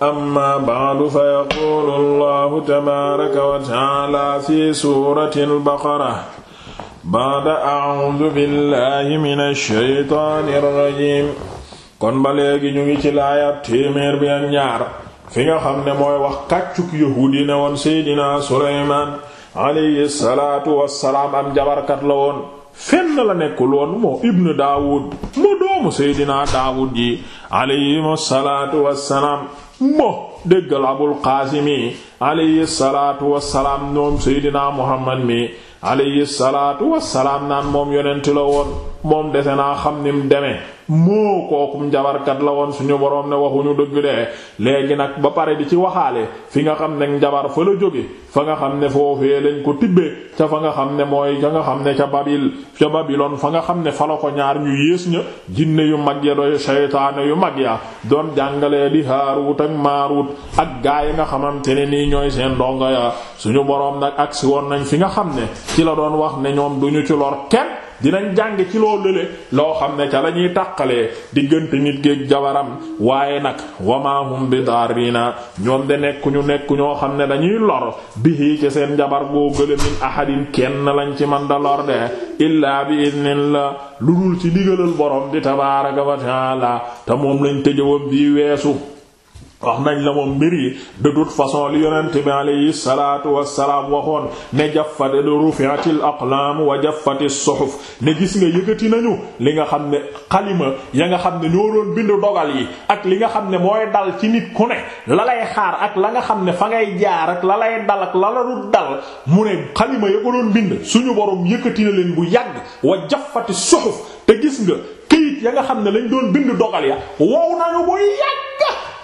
amma ba'du fa yaquulu allahu tabaaraka wa ta'aala fi suurati al-baqara ba'da a'uudu billahi mina shaytaani rajiim kon ba léegi ñu ngi ci laayab téeméer bi ak ñaar fi nga xam ne mooy wax kàccuk yahuud yi ne woon seydinaa Sulaymaan alayhi salaatu wassalaam am jabarkat la woon fenn la nekkul woon moo ibnu daawud mu doomu seydinaa daawud ji alayhim salaatu wassalaam mo déggal abul qaasimi alayhi salaatu wassalaam ñoom seydinaa muhammad mi alayhi salaatu wassalaam naan moom yonent la woon moom dese naa xam ni mu demee moo kookum njabarkat la woon suñu boroom ne waxuñu dëgg de léegi nag ba pare di ci waxaale fi nga xam ne njabar fa la jóge fa nga xam ne foofee lañ ko tibbee ca fa nga xam ne mooy ca nga xam ne ca babil ca babilon fa nga xam ne fa la ko ñaar ñu yées ña jinne yu mag ya doy shaytaane yu mag ya doon jàngalee di haarut ak maarut ak gaa yi nga xamante ne nii ñooy seen ndongo ya suñu boroom nag agsi woon nañ fi nga xam ne ci la doon wax ne ñoom duñu ci lor kenn dinañ jàng ci loo lële loo xam ne ca la ñuy tàqalee diggante nit géeg jabaram waaye nag wamaahum bi daarina ñoom de nekku ñu nekku ñoo xam ne dañuy lor bihi ci seen jabar boo gële min ahadin kenn lañ ci man da lor de illaa bi idnillah lu dul ci digalal borom bi tabaaraka wa taala te moom lañ tëjëwam bii weesu wax nañ la moom mbir yi de toute façon li yonent bi alayhi salaatu wassalaam waxoon ne jaffat rufi'atil aqlaam wa jaffati suhuf ne gis nga yëkkati nañu li nga xam ne xalima ya nga xam ne ñoo doon bindu dogal yi ak li nga xam ne mooy dal ci nit ku ne la lay xaar ak la nga xam ne fa ngay jaar ak la lay dal ak la la du dal mu ne xalima ya ko doon bind suñu borom yëkkati na leen bu yàgg wa jaffati suhuf te gis nga këyit ya nga xam ne lañ doon bind dogal ya wow nañu bu yàgg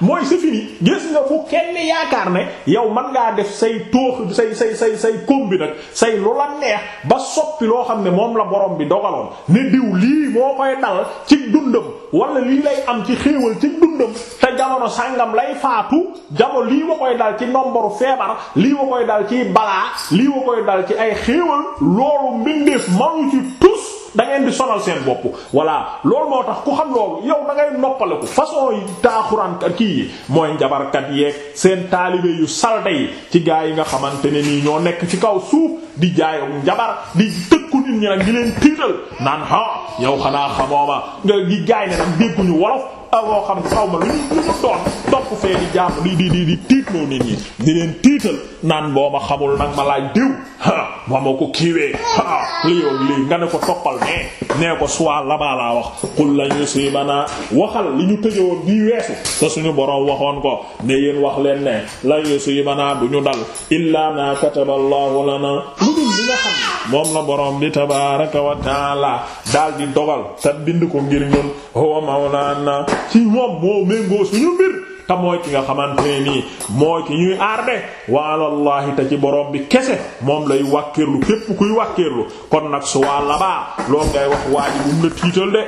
mooy c'est fini gis nga fu kenn yaakaar ne yow man ngaa def say toox say say say say kombi nag say lu la neex ba soppi loo xam ne moom la borom bi dogaloon ne diw lii moo koy dal ci dundam wala lii lay am ci xéewal ci dundam te jamono sàngam lay faatu jamono lii wa koy dal ci nombaru feebar lii wa koy dal ci balaa lii wa koy dal ci ay xéewal loolu mbindeef manu ci tus da ngeen di sonal seen bopp voilà loolu moo tax ku xam loolu yow da ngay noppaleku façon yi taaxuraan kii yi mooy njabarkat yeeg seen taalibe yu salte yi ci gaa yi nga xamante ne nii ñoo nekk ci kaw suuf di jaayum njabar di tëkku nit ñi nag di leen tiital naan ha yow xanaa xamoo ma nga di jaay ne nag dégguñu wolof awoo xam ne xaw ma lu ñu lu doon topp fee di jàmm di di di di tiitloo nit ñi di leen tiital naan boo ma xamul nag ma laaj diw ba ma ko kiiwee ah lii yow lii nga ne ko toppal nee nee ko soit labaa laa wax qul lan yusibanaa waxal li ñu tëjoon bii weesu te suñu boroom waxoon ko ne yéen wax leen ne lan yusibanaa du ñu dal illaa ma kataba Allahu lana lu dul li nga xam moom la boroom bi tabaaraka wa taala daal di dogal te bind ko ngir ñun huwa mawlaana ci moom moo méngoo suñu mbir te mooy ki nga xamante ne nii mooy ki ñuy aar de wa alallahi te ci borom bi kese moom lay wàkkirlu képp kuy wàkkirlu kon nag su waa labaa loolu ngay wax waa ji bu mu la tiital de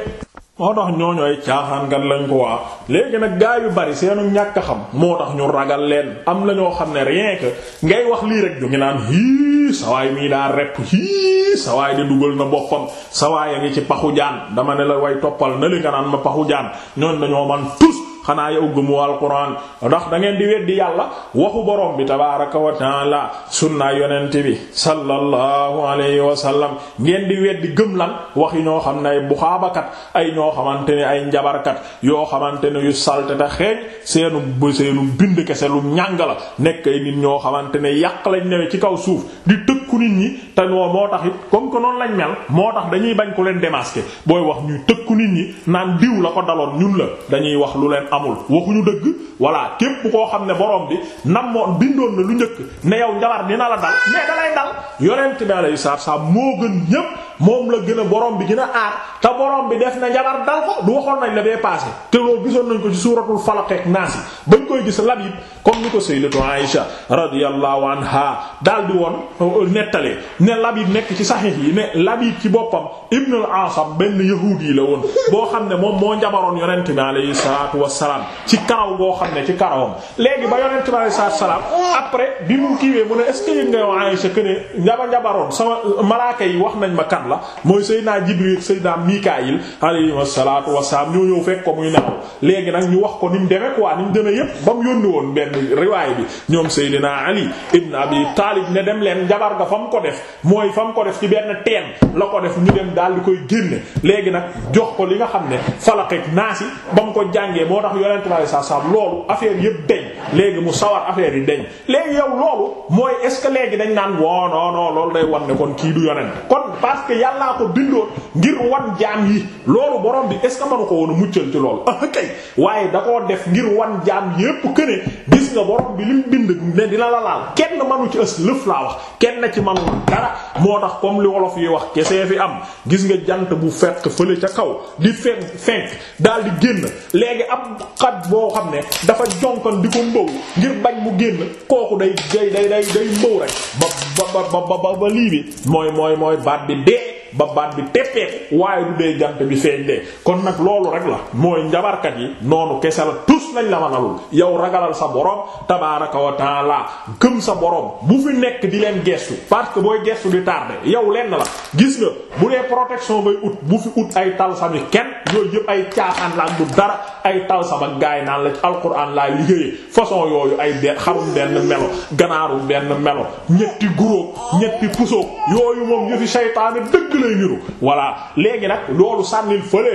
moo tax ñooñu ay caaxaankat lañ ko waa léegi nag gaa yu bari seenu ñàkk xam moo tax ñu ragal leen am na ñoo xam ne rien que ngay wax lii rek ñu ngi naan hii sawaay mii daa repp hii sawaay de dugal na boppam sawaay a ngi ci paxu jaan dama ne la way toppal na li nga naan ma paxu jaan ñooñ dañoo man tus xanaa yow gëmoo alquran ndax da ngeen di weddi yàlla waxu borom bi tabaaraka wa taala sunna yonent bi sallallahu alayhi wa sallam ngeen di weddi gëm lan waxi ñoo xam ne ay buxaabakat ay ñoo xamante ne ay njabarkat yoo xamante ne yu salte te xeeñ seenu seenu bind kese lu ñàng la nekk ay nit ñoo xamante ne yàq lañ newee ci kaw suuf di tëkku nit ñi te noo moo tax it comme que noonu lañ mel moo tax dañuy bañ ku leen démasquer booy wax ñuy tëkku nit ñi naan diw la ko daloon ñun la dañuy wax lu leen amul waxuñu dëgg voilà képp koo xam ne borom bi nam moon bindoon na lu njëkk ne yow njabar dina la dal mais dalay dal yonent bi alayhi salaatu salaam moo gën ñépp moom la gën a borom bi gën a aar te borom bi def na njabar dal ko du waxoon nañ la bee passé te loolu gisoon nañ ko ci suuratul falaq ak naas yi bañ koy gis lab yi comme ni ko sayyidatu Aisha radiyallahu anha daal di woon euh, nettalee ne Labid nekk ci saxiix yi ne Labid ci boppam Ibn al-Asam benn yahuud yi la woon boo xam ne moom moo njabaroon yonent bi alayhi salaatu wassalaam ci karaw boo xam ne ci karawam léegi ba yonent bi alayhi salaatu wassalaam après bi mu kiiwee mu ne est-ce que yëg nga yow Aisha que ne njaba njabaroon sama euh, malaaka yi wax nañ ma kan la mooy Seydina Jibril Seydina Mikaayil alayhi salaatu wassalaam ñoo ñëw fekk ko muy nelaw léegi nag ñu wax ko ni mu demee quoi ni mu demee yépp ba mu yónni woon benn riwaay bi ñoom Seydina Ali ibn Abi Taalib ne dem leen njabar ga fa mu ko def mooy fa mu ko def ci benn teen la ko def ñu dem daal di koy génne léegi nag jox ko li nga xam ne falaqeek naasi ba mu ko jàngee moo tax yonent bi sallallahu alayhi wasallam loolu affaire yépp deñ léegi mu sawar affaire yi deñ léegi yow loolu mooy est-ce que léegi dañ naan woo non non loolu day wan ne kon kii du yonent kon parce que yàllaa ko bindoon ngir wan jaam yi loolu borom bi est-ce que mënu ko woon a muccal ci loolu ah kay waaye da koo def ngir wan jaam yépp que ne gis nga borom bi lim bind ne dina la laal kenn mënu ci ës lëf laa wax kenn ci mënu dara moo tax comme li wolof yi wax kese fi am gis nga jant bu fett fële ca kaw di fenk fenk daal di génn léegi ab xat boo xam ne dafa jonkan di ko mbow ngir bañ mu génn kooku day day day day day mbow rek ba ba ba ba ba lii bi mooy mooy mooy baat bi dee ba baat bi teppeeku waaye du dee jant bi feeñ dee kon nag loolu rek la mooy njabarkat yi noonu kese la tus lañ la manalul yow ragalal sa borom tabaaraka wa taala gëm sa borom bu fi nekk di leen gestu parce que booy gestu di tardé yow lenn la gis nga bu dee protection bay ut bu fi ut ay talsami kenn yooyu yëpp ay caaxaan la du dara ay talsam ak gaay naan la alquran laa liggéeyee façon yooyu ay benn xarum benn melo ganaaru benn melo ñetti guro ñetti puso yooyu moom yëfi saytaane dëgg lay niru voilà léegi nag loolu sànnil fële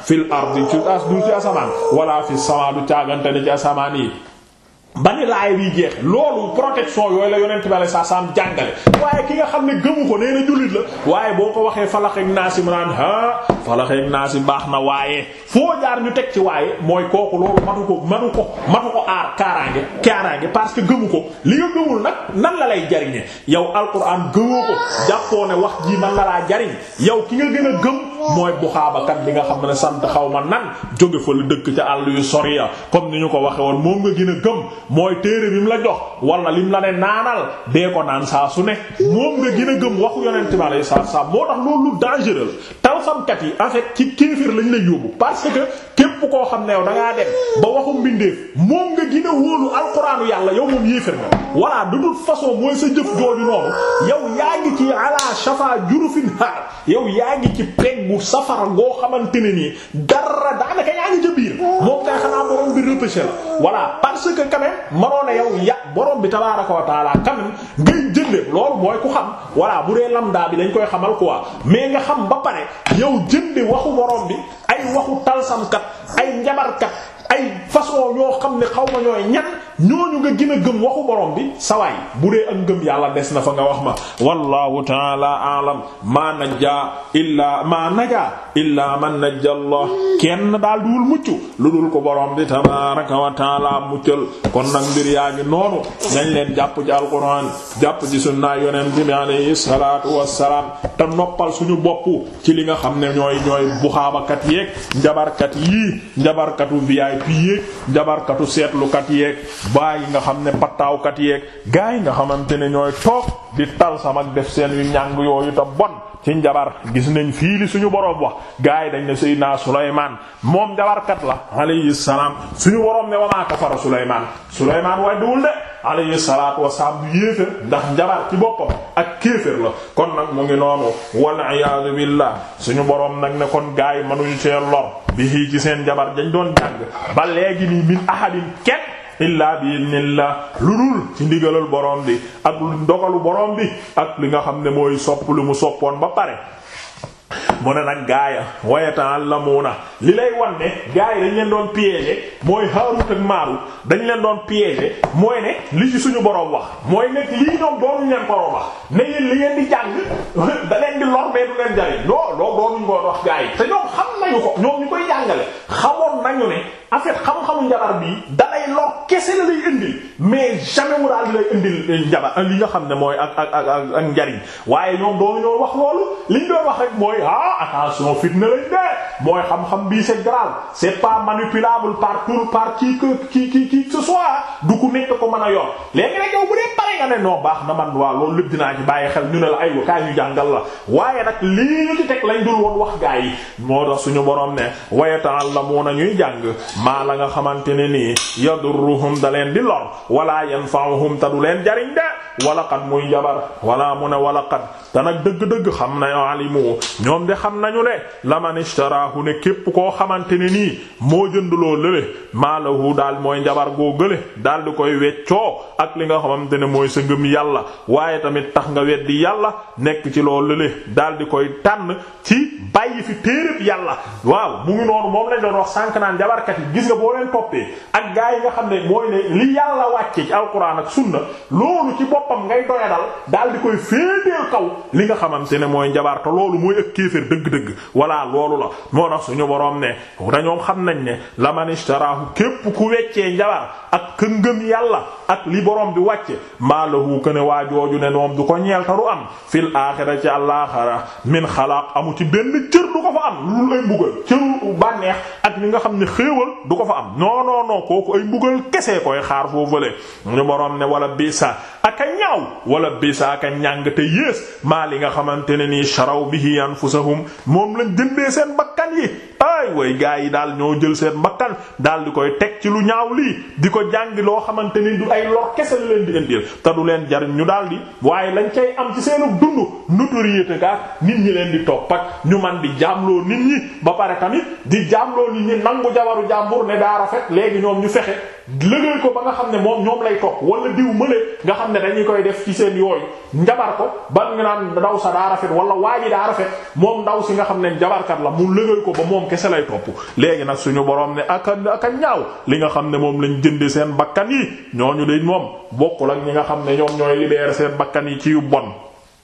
fil ardi ci as du ci asamaan wala fi sama du caagante ne ci asamaan yi ba ni laay bi jeex loolu protection yooyu la yonent bi alayhi salaam jàngale waaye ki nga xam ne gëmu ko nee na jullit la waaye boo ko waxee falax ak naasi mu naan ah falax ak naasi baax na waaye foo jaar ñu teg ci waaye mooy kooku loolu matu ko matu ko matu ko aar kaaraange kaaraange parce que gëmu ko li nga gëmul nag nan la lay jariñe yow alquran gëmoo ko jàppoo ne wax ji man na laa jariñ yow ki nga gën a gëm mooy bu xaabakat bi nga xam ne sant xaw ma nan jóge fa lu dëkk ca àll yu sori ya comme ni ñu ko waxe woon moom nga gën a gëm mooy téere bi mu la jox wala lim la ne naanal dee ko naan saa su ne moom nga gën a gëm waxu yonent bi alayhi salaam moo tax loolu lu dangereux la tawsamkat yi en fait ci kéefir lañ lay yóbbu parce que képp koo xam ne yow da ngaa dem ba waxu mbindeef moom nga gën a wóolu alxuraanu yàlla yow moom yéefér nga voilà de toute façon mooy sa jëf jooju noonu yow yaa ngi ci ala shafa jurufin haar yow yaa ngi ci peggu safara goo xamante ne nii dara daanaka yaa ngi ca biir moom kay xanaa borom bi repêché la voilà parce que quand même mënoon na yow ya borom bi tabaaraka wa taala quand même ngay jënde loolu mooy ku xam voilà bu dee lamda bi dañ koy xamal quoi mais nga xam ba pare yow jënde waxu borom bi ay waxu talsamkat ay njabarkat ay façon yoo xam ne xaw ma ñooy ñan ñooñu nga gën a gëm waxu borom bi sawaay bu dee ak ngëm yàlla des na fa nga wax ma wallahu taala alam ma najja illa ma naja illa man najja allah kenn daal duwul mucc lu dul ko borom bi tabaraka wa taala muccal kon nag mbir yaa ngi noonu nañ leen jàpp ci alquran jàpp ci sunna yonent bi alayhi salatu wassalam te noppal suñu bopp ci li nga xam ne ñooy ñooy buxaabakat yeeg njabarkat yii njabarkatu VIP yeeg njabarkatu seetlukat yeeg baa yi nga xam ne pattaawkat yeeg gaa yi nga xamante ne ñooy toog di tal sama def seen yu ñàng yooyu te bon ci njabar gis nañ fii li suñu borom wax gars yi dañ ne Seydina Sulaymaan moom njabarkat la alayhi salaam suñu waroom ne wamaa kafara Sulaymaan Sulaymaan waaye duwul de alayhi salaatu wasalaam du yéefér ndax njabar ci boppam ak kéefér la kon nag mu ngi noonu wal iyaadu billah suñu boroom nag ne kon gaay mënuñu cee lor bi ci seen njabar dañ doon jàng ba léegi nii min ahadin kenn illaa bi idnillah lu dul ci ndigalal borom bi ak ndogalu borom bi ak li nga xam ne mooy sopp lu mu soppoon ba pare mu ne nag gaaya waaye temps la mu na li lay wan ne gaay dañ leen doon piéger mooy Haarut ak Maarut dañ leen doon piéger mooy ne li ci suñu borom wax mooy ne lii ñoom doonuñ leen ko wax ne yéen li ngeen di jàng da leen di lor mais du leen jariñ non loolu doonuñ ko wax gaay te ñoom xam nañu ko ñoom ñu koy jàngale xamoon nañu ne en fait xam-xamu njabar bii dalay lor kese la lay indil mais jamais mu daal di lay indil njabar li nga xam ne mooy ak ak ak ak njariñ waaye ñoom doonu ñoo wax loolu liñ doon wax rek mooy ah attention fitna lañ de mooy xam-xam bii c'est grave c'est pas manipulable par tout par qui que qui qui qui ce soit du ku nekk ko mën a yor léegi rek yow bu dee pare nga ne non baax na man waa loolu lépp dinaa ci bàyyi xel ñu ne la aywa kaay ñu jàngal la waaye nag lii ñu ci teg lañ dul woon wax gaa yi moo tax suñu borom ne wa yata'allamuna ñuy jàng maa la nga xamante ne nii yadurruhum da leen di lor wala yanfa'uhum ta du leen jariñ de walaqad muy jabar wala mu ne walaqad te nag dëgg-dëgg xam nañu alimu ñoom de xam nañu ne laman ishtarahu ne képp koo xamante ne nii moo jënduloo lële maalahu daal mooy njabar goo gële daal di koy weccoo ak li nga xamante ne mooy sa ngëm yàlla waaye tamit tax nga weddi yàlla nekk ci loo lële daal di koy tànn ci bàyyi fi téeréb yàlla waaw mu ngi noonu moom lañ doon wax sànq naan jabarkat yi gis nga boo leen toppee ak gaa yi nga xam ne mooy ne li yàlla wàcce ci alquran ak sunna loolu ci boppam ngay doyadal daal di koy féeteel kaw li nga xamante ne mooy njabar te loolu mooy ak kéefër dëgg-dëgg voilà loolu la moo tax suñu boroom ne dañoo xam nañ ne la man ishtarahu képp ku weccee njabar ak ka ngëm yàlla ak li boroom bi wàcce maalahu ko ne waa jooju ne noom du ko ñeel am fil aaxira ci àllaaxira min xalaaq amu ci benn cër du ko fa am lu dul ay mbugal cëru bànneex ak li nga xam ne xéewal du ko fa am non non non kooku ay mbugal kese koy xaar foofule ñu boroom ne wala bisa ak a ñaaw wala bisa ak a ñàng te yées maa li nga xamante ne nii sharaw bihi anfusahum moom lañ jëndee seen bakkan yi ay way gaa yi daal ñoo jël seen bakkan daal di koy teg ci lu ñaaw lii di ko jàngi loo xamante ni du ay lor kese la leen di indil te du leen jariñ ñu daal di waaye lañ cay am ci seenu dund notoriété ga nit ñi leen di topp ak ñu man di jaamloo nit ñi ba pare tamit di jaamloo nit ñi nangu jabaru jàmbur ne daa rafet léegi ñoom ñu fexe lëgëy ko ba nga xam ne moom ñoom lay topp wala diw mële nga xam ne dañuy koy def ci seen yooyu njabar ko ba nga naan ndaw sa daa rafet wala waa ji daa rafet moom ndaw si nga xam ne njabarkat la mu lëgëy ko ba moom kese lay topp léegi nag suñu borom ne aka aka ñaaw li nga xam ne moom lañ jënde seen bakkan yi ñooñu de moom bokkul ak ñi nga xam ne ñoom ñooy libérer seen bakkan yi ci yu bon